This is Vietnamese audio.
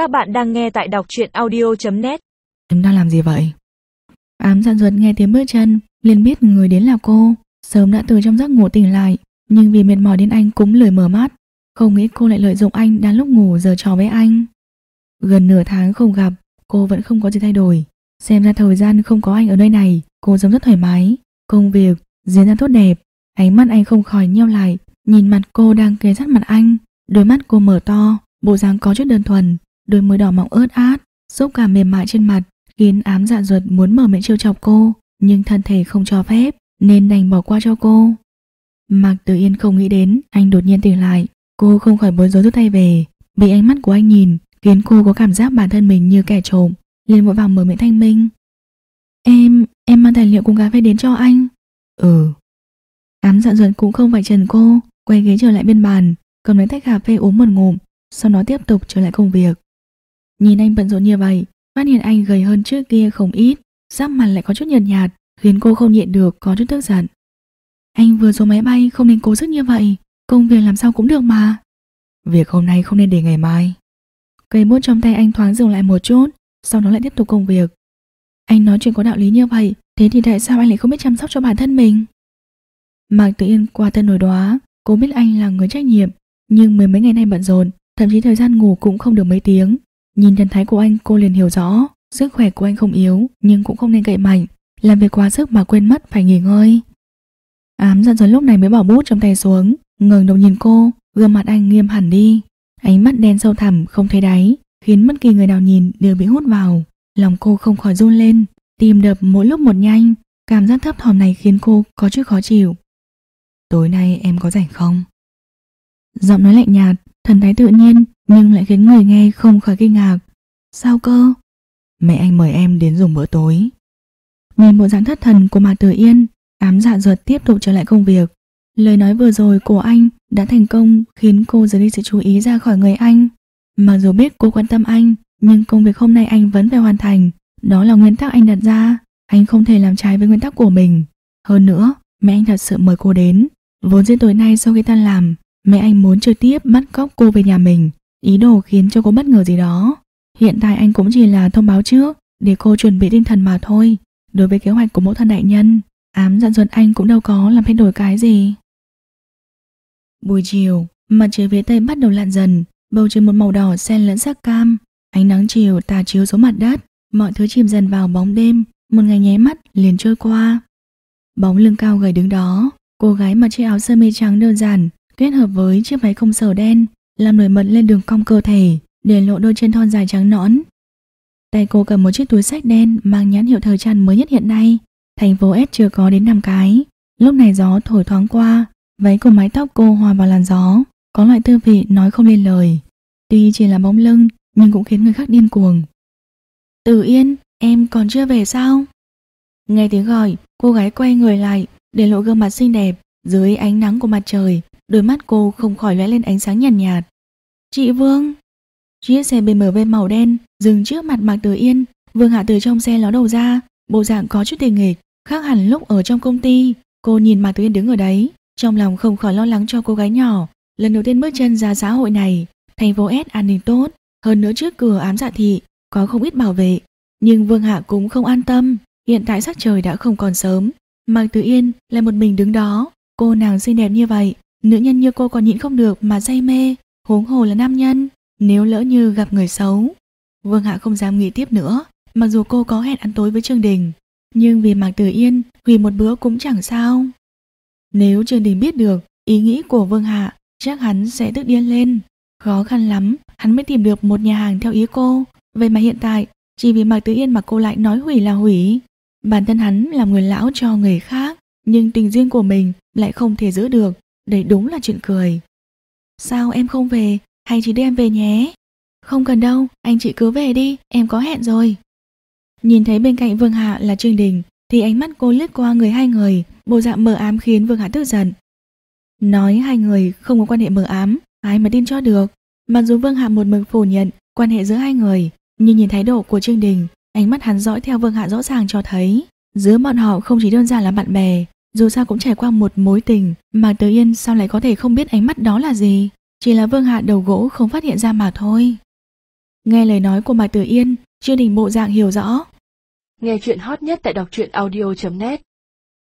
Các bạn đang nghe tại đọc truyện audio.net Em đang làm gì vậy? Ám dặn ruột nghe tiếng bước chân, liền biết người đến là cô. Sớm đã từ trong giấc ngủ tỉnh lại, nhưng vì mệt mỏi đến anh cũng lười mở mắt. Không nghĩ cô lại lợi dụng anh đang lúc ngủ giờ trò với anh. Gần nửa tháng không gặp, cô vẫn không có gì thay đổi. Xem ra thời gian không có anh ở nơi này, cô giống rất thoải mái. Công việc diễn ra tốt đẹp, ánh mắt anh không khỏi nheo lại, nhìn mặt cô đang kề sát mặt anh. Đôi mắt cô mở to, bộ dáng có chút đơn thuần, đôi môi đỏ mọng ướt át, xúc cảm mềm mại trên mặt, khiến ám dạ ruột muốn mở miệng trêu chọc cô, nhưng thân thể không cho phép, nên đành bỏ qua cho cô. Mạc Tử Yên không nghĩ đến, anh đột nhiên tỉnh lại, cô không khỏi bối rối rút tay về, bị ánh mắt của anh nhìn, khiến cô có cảm giác bản thân mình như kẻ trộm, liền vội vàng mở miệng thanh minh. Em, em mang tài liệu cùng cà phê đến cho anh. Ừ. Ám dạ ruột cũng không phải trần cô, quay ghế trở lại bên bàn, cầm lấy tách cà phê uống một ngụm, sau đó tiếp tục trở lại công việc. Nhìn anh bận rộn như vậy, phát hiện anh gầy hơn trước kia không ít, sắc mặt lại có chút nhợt nhạt, khiến cô không nhịn được có chút tức giận. Anh vừa xuống máy bay không nên cố sức như vậy, công việc làm sao cũng được mà. Việc hôm nay không nên để ngày mai. Cây bút trong tay anh thoáng dừng lại một chút, sau đó lại tiếp tục công việc. Anh nói chuyện có đạo lý như vậy, thế thì tại sao anh lại không biết chăm sóc cho bản thân mình? Mạc Tử Yên qua thân nổi đóa, cô biết anh là người trách nhiệm, nhưng mười mấy ngày nay bận rộn, thậm chí thời gian ngủ cũng không được mấy tiếng. Nhìn thần thái của anh cô liền hiểu rõ, sức khỏe của anh không yếu, nhưng cũng không nên cậy mạnh, làm việc quá sức mà quên mất phải nghỉ ngơi. Ám giận dần lúc này mới bỏ bút trong tay xuống, ngẩng đầu nhìn cô, gương mặt anh nghiêm hẳn đi. Ánh mắt đen sâu thẳm không thấy đáy, khiến bất kỳ người nào nhìn đều bị hút vào. Lòng cô không khỏi run lên, tim đập mỗi lúc một nhanh, cảm giác thấp thỏm này khiến cô có chút khó chịu. Tối nay em có rảnh không? Giọng nói lạnh nhạt, thần thái tự nhiên nhưng lại khiến người nghe không khỏi kinh ngạc. Sao cơ? Mẹ anh mời em đến dùng bữa tối. Nhìn bộ dáng thất thần của Mạc Tử Yên, ám dạ ruột tiếp tục trở lại công việc. Lời nói vừa rồi của anh đã thành công khiến cô rời đi sự chú ý ra khỏi người anh. Mặc dù biết cô quan tâm anh, nhưng công việc hôm nay anh vẫn phải hoàn thành. Đó là nguyên tắc anh đặt ra, anh không thể làm trái với nguyên tắc của mình. Hơn nữa, mẹ anh thật sự mời cô đến. Vốn dĩ tối nay sau khi tan làm, mẹ anh muốn trực tiếp bắt cóc cô về nhà mình, ý đồ khiến cho cô bất ngờ gì đó. Hiện tại anh cũng chỉ là thông báo trước để cô chuẩn bị tinh thần mà thôi. Đối với kế hoạch của mẫu thân đại nhân, ám dặn dần anh cũng đâu có làm thay đổi cái gì. Buổi chiều, mặt trời phía tây bắt đầu lặn dần, bầu trời một màu đỏ xen lẫn sắc cam, ánh nắng chiều tà chiếu xuống mặt đất, mọi thứ chìm dần vào bóng đêm, một ngày nháy mắt liền trôi qua. Bóng lưng cao gầy đứng đó, cô gái mặc chiếc áo sơ mi trắng đơn giản, kết hợp với chiếc váy không sở đen, làm nổi bật lên đường cong cơ thể, để lộ đôi chân thon dài trắng nõn. Tay cô cầm một chiếc túi sách đen mang nhãn hiệu thời trang mới nhất hiện nay, thành phố S chưa có đến 5 cái. Lúc này gió thổi thoáng qua, váy cùng mái tóc cô hòa vào làn gió, có loại tư vị nói không lên lời. Tuy chỉ là bóng lưng, nhưng cũng khiến người khác điên cuồng. Tử Yên, em còn chưa về sao? Nghe tiếng gọi, cô gái quay người lại, để lộ gương mặt xinh đẹp, dưới ánh nắng của mặt trời, đôi mắt cô không khỏi lóe lên ánh sáng nhàn nhạt, nhạt. Chị Vương! Chiếc xe BMW màu đen dừng trước mặt Mạc Tử Yên, Vương Hạ từ trong xe ló đầu ra, bộ dạng có chút tình nghịch, khác hẳn lúc ở trong công ty. Cô nhìn Mạc Tử Yên đứng ở đấy, trong lòng không khỏi lo lắng cho cô gái nhỏ, lần đầu tiên bước chân ra xã hội này, thành phố S an ninh tốt, hơn nữa trước cửa ám dạ thị có không ít bảo vệ, nhưng Vương Hạ cũng không an tâm, hiện tại sắc trời đã không còn sớm, Mạc Tử Yên là một mình đứng đó, cô nàng xinh đẹp như vậy, nữ nhân như cô còn nhịn không được mà say mê, huống hồ là nam nhân, nếu lỡ như gặp người xấu. Vương Hạ không dám nghĩ tiếp nữa, mặc dù cô có hẹn ăn tối với Trương Đình, nhưng vì Mạc Tử Yên, hủy một bữa cũng chẳng sao. Nếu Trương Đình biết được ý nghĩ của Vương Hạ, chắc hắn sẽ tức điên lên. Khó khăn lắm, hắn mới tìm được một nhà hàng theo ý cô. Vậy mà hiện tại, chỉ vì Mạc Tử Yên mà cô lại nói hủy là hủy. Bản thân hắn là người lão cho người khác, nhưng tình duyên của mình lại không thể giữ được. Đây đúng là chuyện cười. Sao em không về, hay chỉ đưa em về nhé? Không cần đâu, anh chị cứ về đi, em có hẹn rồi. Nhìn thấy bên cạnh Vương Hạ là Trương Đình, thì ánh mắt cô lướt qua người hai người, bộ dạng mờ ám khiến Vương Hạ tức giận. Nói hai người không có quan hệ mờ ám, ai mà tin cho được. Mặc dù Vương Hạ một mực phủ nhận quan hệ giữa hai người, nhưng nhìn thái độ của Trương Đình, ánh mắt hắn dõi theo Vương Hạ rõ ràng cho thấy, giữa bọn họ không chỉ đơn giản là bạn bè, dù sao cũng trải qua một mối tình, mà Tử Yên sao lại có thể không biết ánh mắt đó là gì? Chỉ là Vương Hạ đầu gỗ không phát hiện ra mà thôi. Nghe lời nói của Mạc Tử Yên, chưa đình bộ dạng hiểu rõ. Nghe chuyện hot nhất tại đọc truyện audio.net